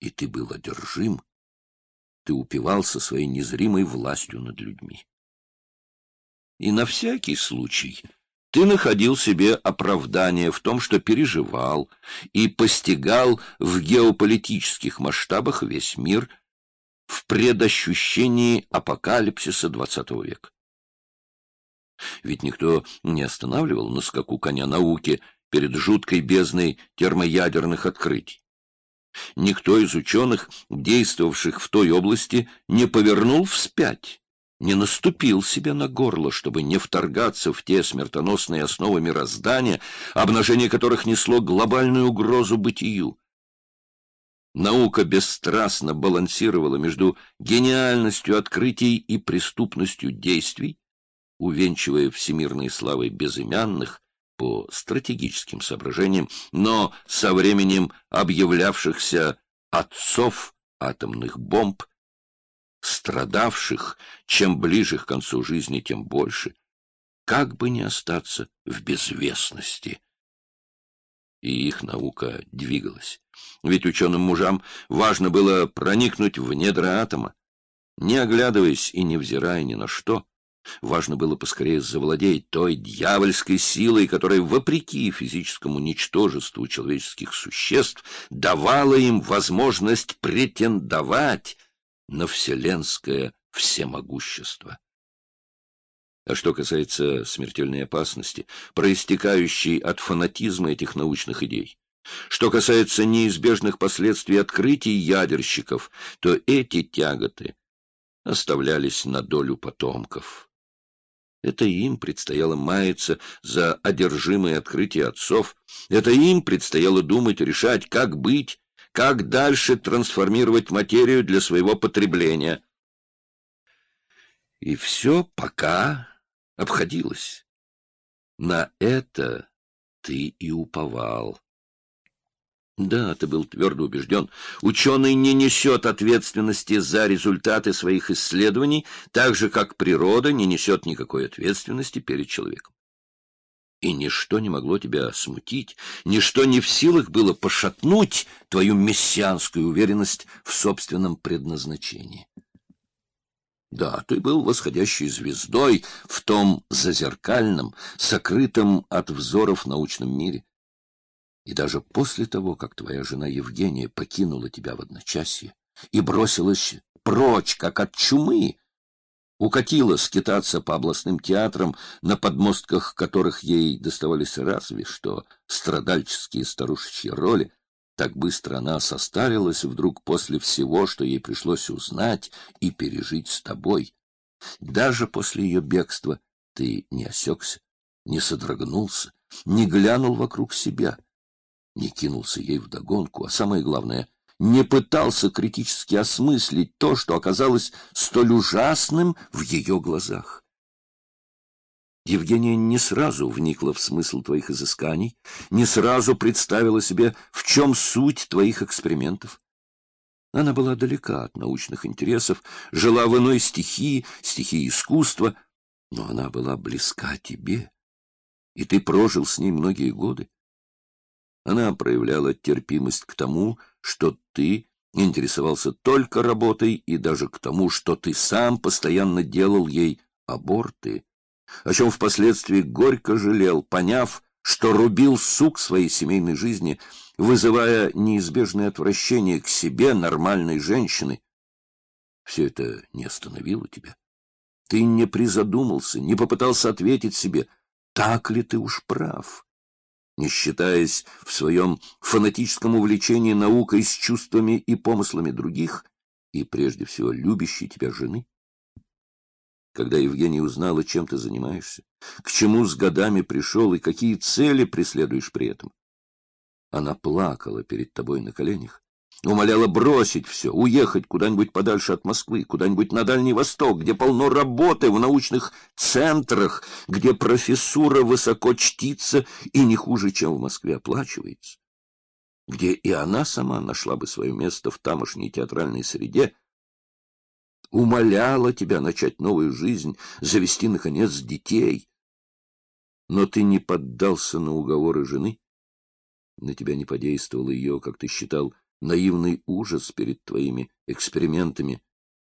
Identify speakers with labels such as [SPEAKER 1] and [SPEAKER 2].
[SPEAKER 1] и ты был одержим. Ты упивался своей незримой властью над людьми. И на всякий случай ты находил себе оправдание в том, что переживал и постигал в геополитических масштабах весь мир в предощущении апокалипсиса XX века. Ведь никто не останавливал на скаку коня науки перед жуткой бездной термоядерных открытий. Никто из ученых, действовавших в той области, не повернул вспять, не наступил себе на горло, чтобы не вторгаться в те смертоносные основы мироздания, обнажение которых несло глобальную угрозу бытию. Наука бесстрастно балансировала между гениальностью открытий и преступностью действий, увенчивая всемирной славой безымянных по стратегическим соображениям, но со временем объявлявшихся отцов атомных бомб, страдавших, чем ближе к концу жизни, тем больше, как бы не остаться в безвестности. И их наука двигалась. Ведь ученым мужам важно было проникнуть в недра атома, не оглядываясь и не взирая ни на что, Важно было поскорее завладеть той дьявольской силой, которая, вопреки физическому ничтожеству человеческих существ, давала им возможность претендовать на вселенское всемогущество. А что касается смертельной опасности, проистекающей от фанатизма этих научных идей, что касается неизбежных последствий открытий ядерщиков, то эти тяготы оставлялись на долю потомков. Это им предстояло маяться за одержимые открытия отцов. Это им предстояло думать, решать, как быть, как дальше трансформировать материю для своего потребления. И все пока обходилось. На это ты и уповал. Да, ты был твердо убежден. Ученый не несет ответственности за результаты своих исследований, так же, как природа не несет никакой ответственности перед человеком. И ничто не могло тебя смутить, ничто не в силах было пошатнуть твою мессианскую уверенность в собственном предназначении. Да, ты был восходящей звездой в том зазеркальном, сокрытом от взоров научном мире. И даже после того, как твоя жена Евгения покинула тебя в одночасье и бросилась прочь, как от чумы, укатила скитаться по областным театрам, на подмостках которых ей доставались разве что страдальческие старушечьи роли, так быстро она состарилась вдруг после всего, что ей пришлось узнать и пережить с тобой. Даже после ее бегства ты не осекся, не содрогнулся, не глянул вокруг себя — не кинулся ей вдогонку, а самое главное, не пытался критически осмыслить то, что оказалось столь ужасным в ее глазах. Евгения не сразу вникла в смысл твоих изысканий, не сразу представила себе, в чем суть твоих экспериментов. Она была далека от научных интересов, жила в иной стихии, стихии искусства, но она была близка тебе, и ты прожил с ней многие годы. Она проявляла терпимость к тому, что ты интересовался только работой и даже к тому, что ты сам постоянно делал ей аборты, о чем впоследствии горько жалел, поняв, что рубил сук своей семейной жизни, вызывая неизбежное отвращение к себе нормальной женщины. Все это не остановило тебя. Ты не призадумался, не попытался ответить себе, так ли ты уж прав не считаясь в своем фанатическом увлечении наукой с чувствами и помыслами других, и прежде всего любящей тебя жены? Когда Евгения узнала, чем ты занимаешься, к чему с годами пришел и какие цели преследуешь при этом, она плакала перед тобой на коленях, Умоляла бросить все, уехать куда-нибудь подальше от Москвы, куда-нибудь на Дальний Восток, где полно работы в научных центрах, где профессура высоко чтится и не хуже, чем в Москве оплачивается, где и она сама нашла бы свое место в тамошней театральной среде, умоляла тебя начать новую жизнь, завести, наконец, детей. Но ты не поддался на уговоры жены, на тебя не подействовало ее, как ты считал, наивный ужас перед твоими экспериментами